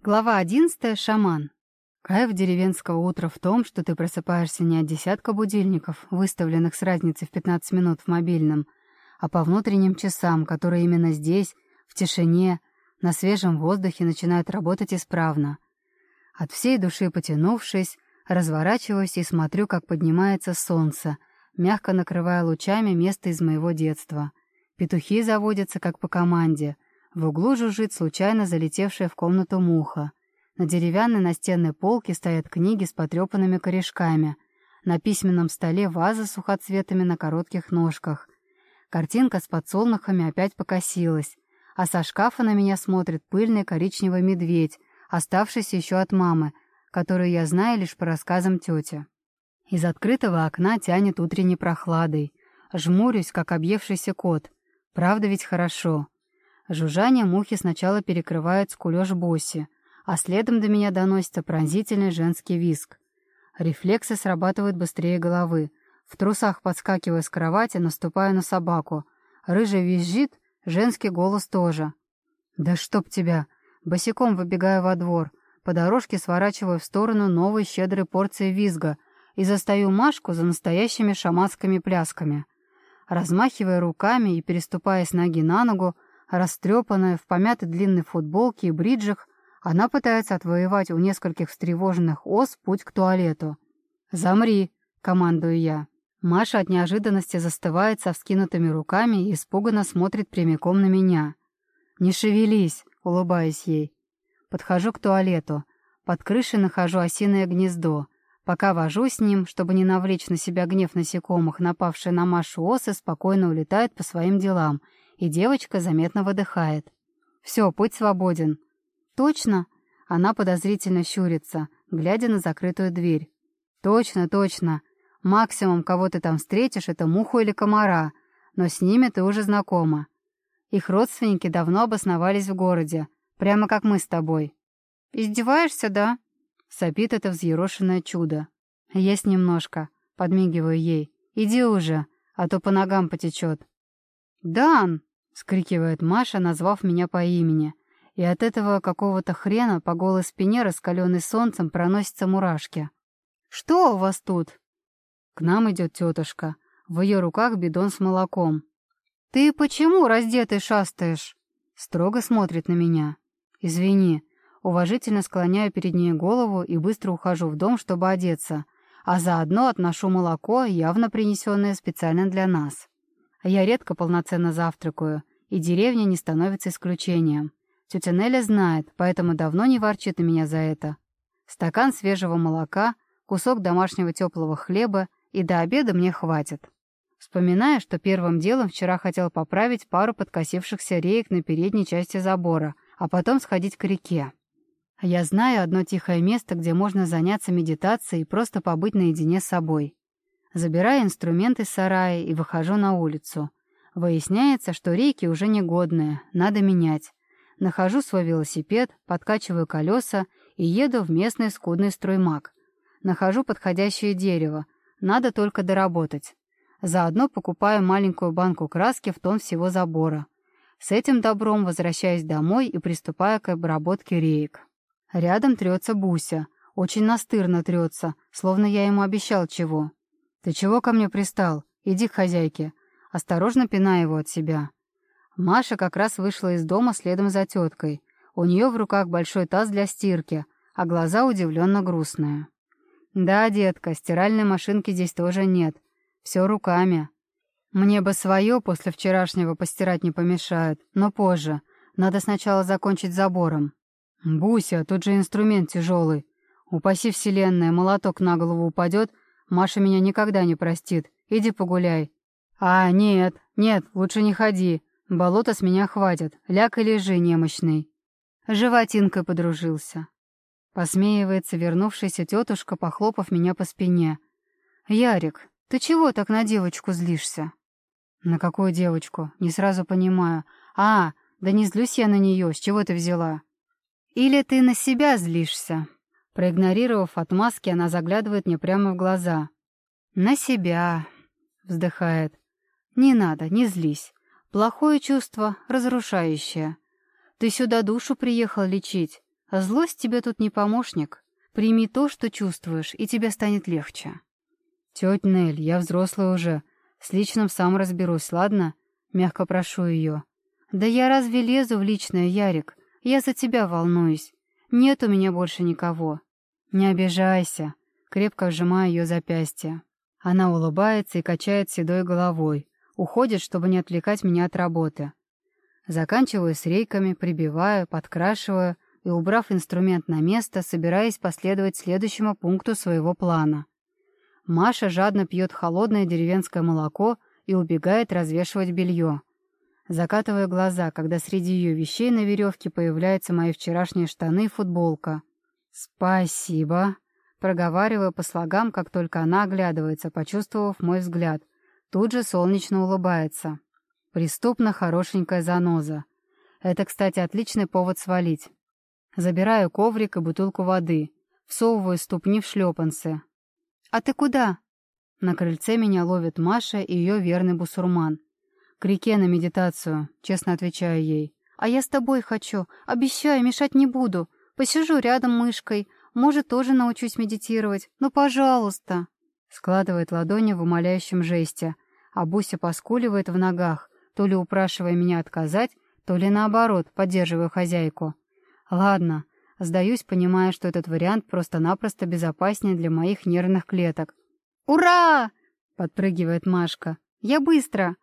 Глава одиннадцатая. Шаман. Кайф деревенского утра в том, что ты просыпаешься не от десятка будильников, выставленных с разницей в 15 минут в мобильном, а по внутренним часам, которые именно здесь, в тишине, на свежем воздухе начинают работать исправно. От всей души потянувшись, разворачиваюсь и смотрю, как поднимается солнце, мягко накрывая лучами место из моего детства. Петухи заводятся, как по команде — в углу жужжит случайно залетевшая в комнату муха. На деревянной настенной полке стоят книги с потрепанными корешками. На письменном столе ваза с сухоцветами на коротких ножках. Картинка с подсолнухами опять покосилась, а со шкафа на меня смотрит пыльный коричневый медведь, оставшийся еще от мамы, которую я знаю лишь по рассказам тети. Из открытого окна тянет утренней прохладой. Жмурюсь, как объевшийся кот. Правда ведь хорошо. Жужжание мухи сначала перекрывает скулёж Босси, а следом до меня доносится пронзительный женский визг. Рефлексы срабатывают быстрее головы. В трусах подскакивая с кровати, наступаю на собаку. Рыжий визжит, женский голос тоже. «Да чтоб тебя!» Босиком выбегаю во двор, по дорожке сворачиваю в сторону новой щедрой порции визга и застаю Машку за настоящими шаманскими плясками. Размахивая руками и переступая с ноги на ногу, Растрепанная, в помятой длинной футболке и бриджах, она пытается отвоевать у нескольких встревоженных ос путь к туалету. «Замри!» — командую я. Маша от неожиданности застывает со вскинутыми руками и испуганно смотрит прямиком на меня. «Не шевелись!» — улыбаюсь ей. Подхожу к туалету. Под крышей нахожу осиное гнездо. Пока вожу с ним, чтобы не навлечь на себя гнев насекомых, напавшие на Машу осы спокойно улетают по своим делам — и девочка заметно выдыхает. «Все, путь свободен». «Точно?» Она подозрительно щурится, глядя на закрытую дверь. «Точно, точно. Максимум, кого ты там встретишь, это муху или комара, но с ними ты уже знакома. Их родственники давно обосновались в городе, прямо как мы с тобой». «Издеваешься, да?» Сопит это взъерошенное чудо. «Есть немножко», — подмигиваю ей. «Иди уже, а то по ногам потечет». «Дан!» Скрикивает Маша, назвав меня по имени. И от этого какого-то хрена по голой спине, раскаленной солнцем, проносятся мурашки. «Что у вас тут?» К нам идет тетушка. В ее руках бидон с молоком. «Ты почему раздетый шастаешь?» Строго смотрит на меня. «Извини». Уважительно склоняю перед ней голову и быстро ухожу в дом, чтобы одеться, а заодно отношу молоко, явно принесенное специально для нас. Я редко полноценно завтракаю, и деревня не становится исключением. Тетя Неля знает, поэтому давно не ворчит на меня за это. Стакан свежего молока, кусок домашнего теплого хлеба, и до обеда мне хватит. Вспоминая, что первым делом вчера хотел поправить пару подкосившихся реек на передней части забора, а потом сходить к реке. Я знаю одно тихое место, где можно заняться медитацией и просто побыть наедине с собой. Забираю инструменты из сарая и выхожу на улицу. Выясняется, что рейки уже негодные, надо менять. Нахожу свой велосипед, подкачиваю колеса и еду в местный скудный строймаг. Нахожу подходящее дерево, надо только доработать. Заодно покупаю маленькую банку краски в тон всего забора. С этим добром возвращаюсь домой и приступаю к обработке реек. Рядом трется Буся. Очень настырно трется, словно я ему обещал чего. «Ты чего ко мне пристал? Иди к хозяйке осторожно пиная его от себя. Маша как раз вышла из дома следом за теткой. У нее в руках большой таз для стирки, а глаза удивленно грустные. «Да, детка, стиральной машинки здесь тоже нет. Все руками. Мне бы свое после вчерашнего постирать не помешает, но позже. Надо сначала закончить забором. Буся, тут же инструмент тяжелый. Упаси вселенная, молоток на голову упадет, Маша меня никогда не простит. Иди погуляй, «А, нет, нет, лучше не ходи. Болото с меня хватит. Ляг и лежи, немощный». Животинкой подружился. Посмеивается вернувшаяся тетушка, похлопав меня по спине. «Ярик, ты чего так на девочку злишься?» «На какую девочку? Не сразу понимаю. А, да не злюсь я на нее, с чего ты взяла?» «Или ты на себя злишься?» Проигнорировав отмазки, она заглядывает мне прямо в глаза. «На себя», — вздыхает. «Не надо, не злись. Плохое чувство, разрушающее. Ты сюда душу приехал лечить. Злость тебе тут не помощник. Прими то, что чувствуешь, и тебе станет легче. Тетя Нель, я взрослый уже. С личным сам разберусь, ладно? Мягко прошу ее. Да я разве лезу в личное, Ярик? Я за тебя волнуюсь. Нет у меня больше никого. Не обижайся. Крепко сжимаю ее запястье. Она улыбается и качает седой головой. Уходит, чтобы не отвлекать меня от работы. Заканчиваю с рейками, прибиваю, подкрашиваю и, убрав инструмент на место, собираясь последовать следующему пункту своего плана. Маша жадно пьет холодное деревенское молоко и убегает развешивать белье. Закатывая глаза, когда среди ее вещей на веревке появляются мои вчерашние штаны и футболка. «Спасибо», — проговариваю по слогам, как только она оглядывается, почувствовав мой взгляд. Тут же солнечно улыбается. Преступно хорошенькая заноза. Это, кстати, отличный повод свалить. Забираю коврик и бутылку воды. Всовываю ступни в шлепанцы. «А ты куда?» На крыльце меня ловит Маша и ее верный бусурман. «К реке на медитацию», — честно отвечаю ей. «А я с тобой хочу. Обещаю, мешать не буду. Посижу рядом мышкой. Может, тоже научусь медитировать. Ну, пожалуйста!» Складывает ладони в умоляющем жесте, а Буся поскуливает в ногах, то ли упрашивая меня отказать, то ли наоборот, поддерживая хозяйку. «Ладно». Сдаюсь, понимая, что этот вариант просто-напросто безопаснее для моих нервных клеток. «Ура!» — подпрыгивает Машка. «Я быстро!»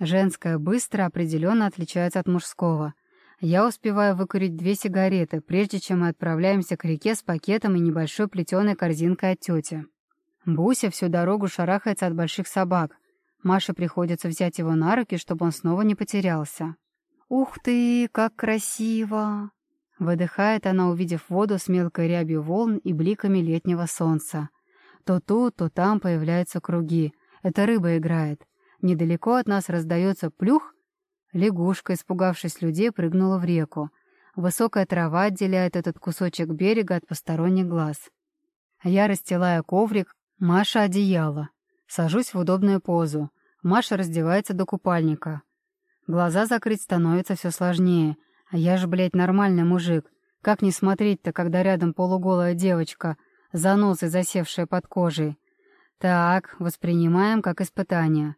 Женское «быстро» определенно отличается от мужского. Я успеваю выкурить две сигареты, прежде чем мы отправляемся к реке с пакетом и небольшой плетеной корзинкой от тети. Буся всю дорогу шарахается от больших собак. Маше приходится взять его на руки, чтобы он снова не потерялся. «Ух ты, как красиво!» Выдыхает она, увидев воду с мелкой рябью волн и бликами летнего солнца. То тут, то там появляются круги. Это рыба играет. Недалеко от нас раздается плюх. Лягушка, испугавшись людей, прыгнула в реку. Высокая трава отделяет этот кусочек берега от посторонних глаз. Я расстилаю коврик, Маша — одеяло. Сажусь в удобную позу. Маша раздевается до купальника. Глаза закрыть становится все сложнее. А я же, блядь, нормальный мужик. Как не смотреть-то, когда рядом полуголая девочка, занозы, засевшая под кожей? Так, воспринимаем как испытание.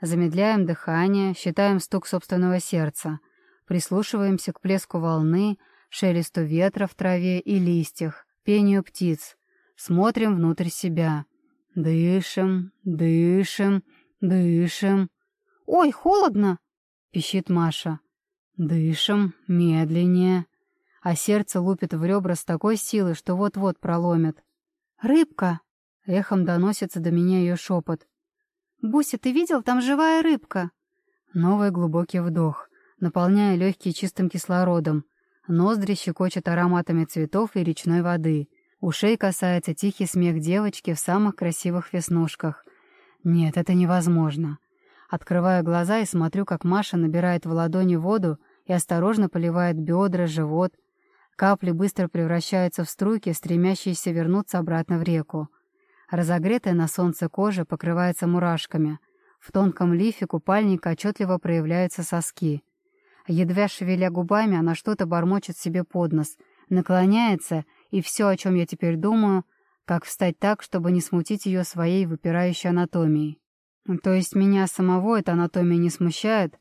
Замедляем дыхание, считаем стук собственного сердца, прислушиваемся к плеску волны, шелесту ветра в траве и листьях, пению птиц. Смотрим внутрь себя. Дышим, дышим, дышим. «Ой, холодно!» — пищит Маша. Дышим, медленнее. А сердце лупит в ребра с такой силой, что вот-вот проломит. «Рыбка!» — эхом доносится до меня ее шепот. «Буся, ты видел? Там живая рыбка!» Новый глубокий вдох, наполняя легкие чистым кислородом. Ноздри щекочет ароматами цветов и речной воды. Ушей касается тихий смех девочки в самых красивых веснушках. Нет, это невозможно. Открываю глаза и смотрю, как Маша набирает в ладони воду и осторожно поливает бедра, живот. Капли быстро превращаются в струйки, стремящиеся вернуться обратно в реку. Разогретая на солнце кожа покрывается мурашками. В тонком лифе купальника отчетливо проявляются соски. Едва шевеля губами, она что-то бормочет себе под нос, наклоняется, и все, о чем я теперь думаю, как встать так, чтобы не смутить ее своей выпирающей анатомией. То есть меня самого эта анатомия не смущает?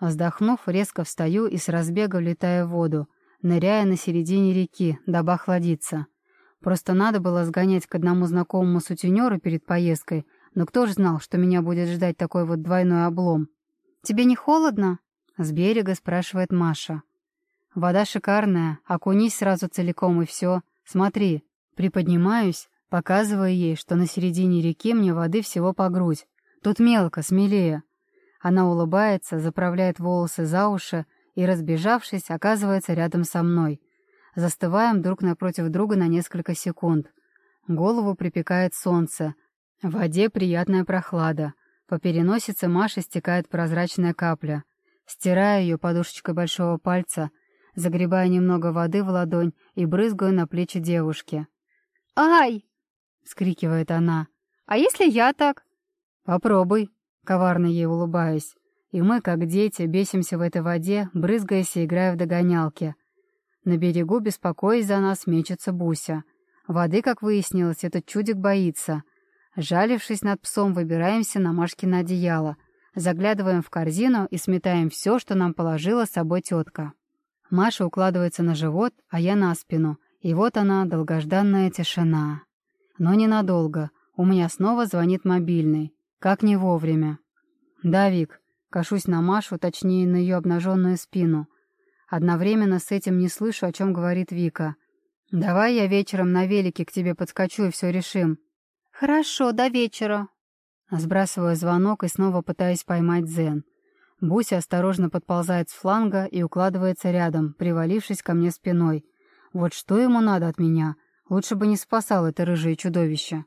Вздохнув, резко встаю и с разбега влетаю в воду, ныряя на середине реки, дабы охладиться. Просто надо было сгонять к одному знакомому сутенеру перед поездкой, но кто ж знал, что меня будет ждать такой вот двойной облом? «Тебе не холодно?» — с берега спрашивает Маша. «Вода шикарная, окунись сразу целиком и все. Смотри». Приподнимаюсь, показывая ей, что на середине реки мне воды всего по грудь. Тут мелко, смелее. Она улыбается, заправляет волосы за уши и, разбежавшись, оказывается рядом со мной. Застываем друг напротив друга на несколько секунд. Голову припекает солнце. В воде приятная прохлада. По переносице Маши стекает прозрачная капля. Стираю ее подушечкой большого пальца, загребая немного воды в ладонь и брызгаю на плечи девушки. «Ай!» — скрикивает она. «А если я так?» «Попробуй», — коварно ей улыбаюсь. И мы, как дети, бесимся в этой воде, брызгаясь и играя в догонялки. На берегу, беспокоясь за нас, мечется Буся. Воды, как выяснилось, этот чудик боится. Жалившись над псом, выбираемся на Машкино одеяло, заглядываем в корзину и сметаем все, что нам положила с собой тетка. Маша укладывается на живот, а я на спину, и вот она, долгожданная тишина. Но ненадолго. У меня снова звонит мобильный. Как не вовремя. «Да, Вик», кашусь на Машу, точнее, на ее обнаженную спину. Одновременно с этим не слышу, о чем говорит Вика. «Давай я вечером на велике к тебе подскочу и все решим». «Хорошо, до вечера». Сбрасываю звонок и снова пытаюсь поймать Зен. Буся осторожно подползает с фланга и укладывается рядом, привалившись ко мне спиной. Вот что ему надо от меня? Лучше бы не спасал это рыжее чудовище.